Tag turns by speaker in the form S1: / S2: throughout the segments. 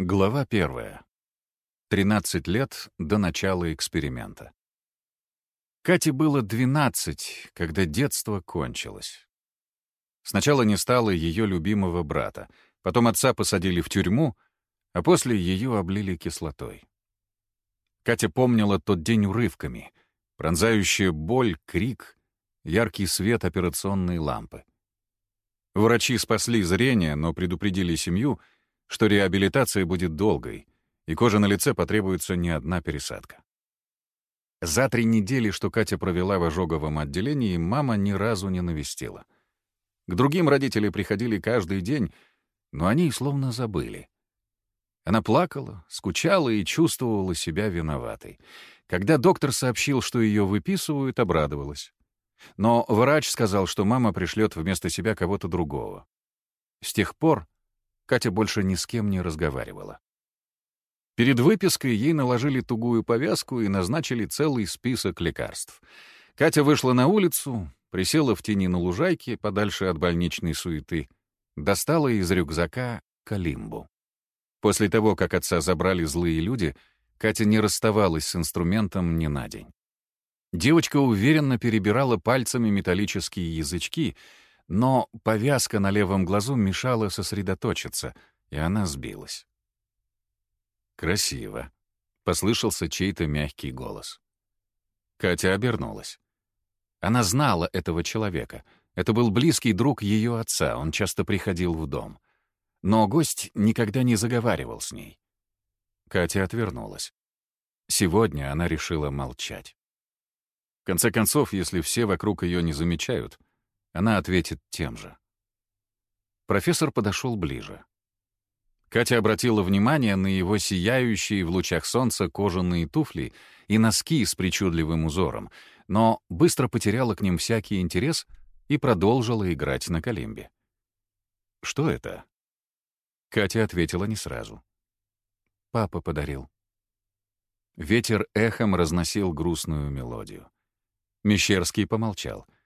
S1: Глава первая. 13 лет до начала эксперимента. Кате было 12, когда детство кончилось. Сначала не стало ее любимого брата, потом отца посадили в тюрьму, а после ее облили кислотой. Катя помнила тот день урывками, пронзающая боль, крик, яркий свет операционной лампы. Врачи спасли зрение, но предупредили семью — что реабилитация будет долгой, и коже на лице потребуется не одна пересадка. За три недели, что Катя провела в ожоговом отделении, мама ни разу не навестила. К другим родители приходили каждый день, но они словно забыли. Она плакала, скучала и чувствовала себя виноватой. Когда доктор сообщил, что ее выписывают, обрадовалась. Но врач сказал, что мама пришлет вместо себя кого-то другого. С тех пор Катя больше ни с кем не разговаривала. Перед выпиской ей наложили тугую повязку и назначили целый список лекарств. Катя вышла на улицу, присела в тени на лужайке, подальше от больничной суеты, достала из рюкзака калимбу. После того, как отца забрали злые люди, Катя не расставалась с инструментом ни на день. Девочка уверенно перебирала пальцами металлические язычки — но повязка на левом глазу мешала сосредоточиться, и она сбилась. «Красиво», — послышался чей-то мягкий голос. Катя обернулась. Она знала этого человека. Это был близкий друг ее отца, он часто приходил в дом. Но гость никогда не заговаривал с ней. Катя отвернулась. Сегодня она решила молчать. В конце концов, если все вокруг ее не замечают, она ответит тем же. Профессор подошел ближе. Катя обратила внимание на его сияющие в лучах солнца кожаные туфли и носки с причудливым узором, но быстро потеряла к ним всякий интерес и продолжила играть на калимбе. «Что это?» Катя ответила не сразу. «Папа подарил». Ветер эхом разносил грустную мелодию. Мещерский помолчал —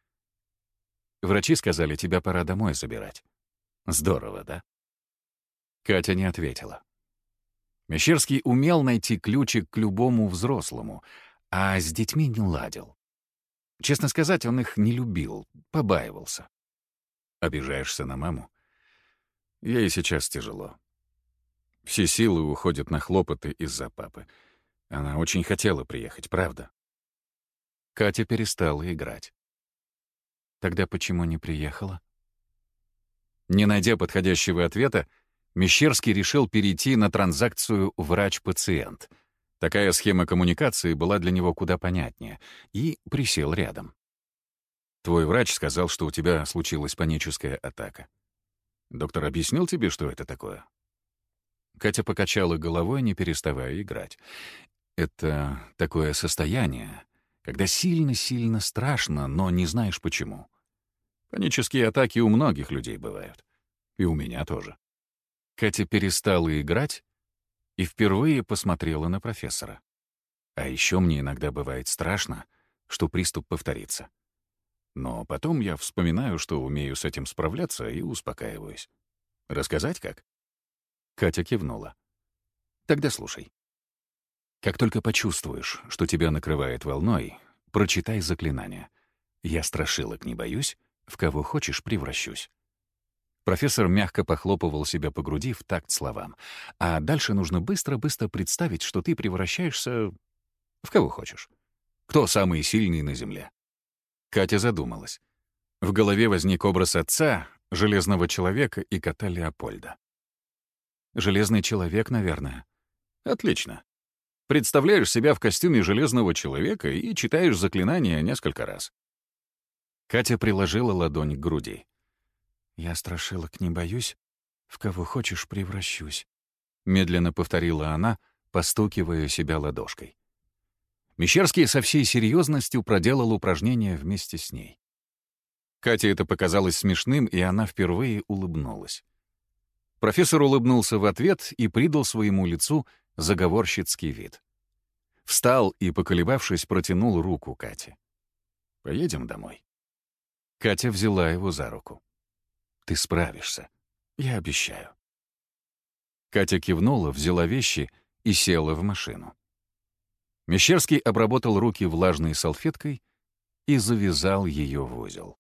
S1: Врачи сказали, тебя пора домой забирать. Здорово, да? Катя не ответила. Мещерский умел найти ключик к любому взрослому, а с детьми не ладил. Честно сказать, он их не любил, побаивался. Обижаешься на маму? Ей сейчас тяжело. Все силы уходят на хлопоты из-за папы. Она очень хотела приехать, правда? Катя перестала играть. Тогда почему не приехала? Не найдя подходящего ответа, Мещерский решил перейти на транзакцию врач-пациент. Такая схема коммуникации была для него куда понятнее, и присел рядом. «Твой врач сказал, что у тебя случилась паническая атака. Доктор объяснил тебе, что это такое?» Катя покачала головой, не переставая играть. «Это такое состояние, когда сильно-сильно страшно, но не знаешь почему. Панические атаки у многих людей бывают. И у меня тоже. Катя перестала играть и впервые посмотрела на профессора. А еще мне иногда бывает страшно, что приступ повторится. Но потом я вспоминаю, что умею с этим справляться, и успокаиваюсь. Рассказать как? Катя кивнула. Тогда слушай. Как только почувствуешь, что тебя накрывает волной, прочитай заклинание. Я страшилок не боюсь, в кого хочешь превращусь. Профессор мягко похлопывал себя по груди в такт словам. А дальше нужно быстро-быстро представить, что ты превращаешься в кого хочешь. Кто самый сильный на Земле? Катя задумалась. В голове возник образ отца, железного человека и кота Леопольда. Железный человек, наверное. Отлично. Представляешь себя в костюме железного человека и читаешь заклинание несколько раз. Катя приложила ладонь к груди. «Я страшилок не боюсь, в кого хочешь превращусь», — медленно повторила она, постукивая себя ладошкой. Мещерский со всей серьезностью проделал упражнение вместе с ней. Кате это показалось смешным, и она впервые улыбнулась. Профессор улыбнулся в ответ и придал своему лицу заговорщицкий вид. Встал и, поколебавшись, протянул руку Кате. «Поедем домой». Катя взяла его за руку. «Ты справишься. Я обещаю». Катя кивнула, взяла вещи и села в машину. Мещерский обработал руки влажной салфеткой и завязал ее в узел.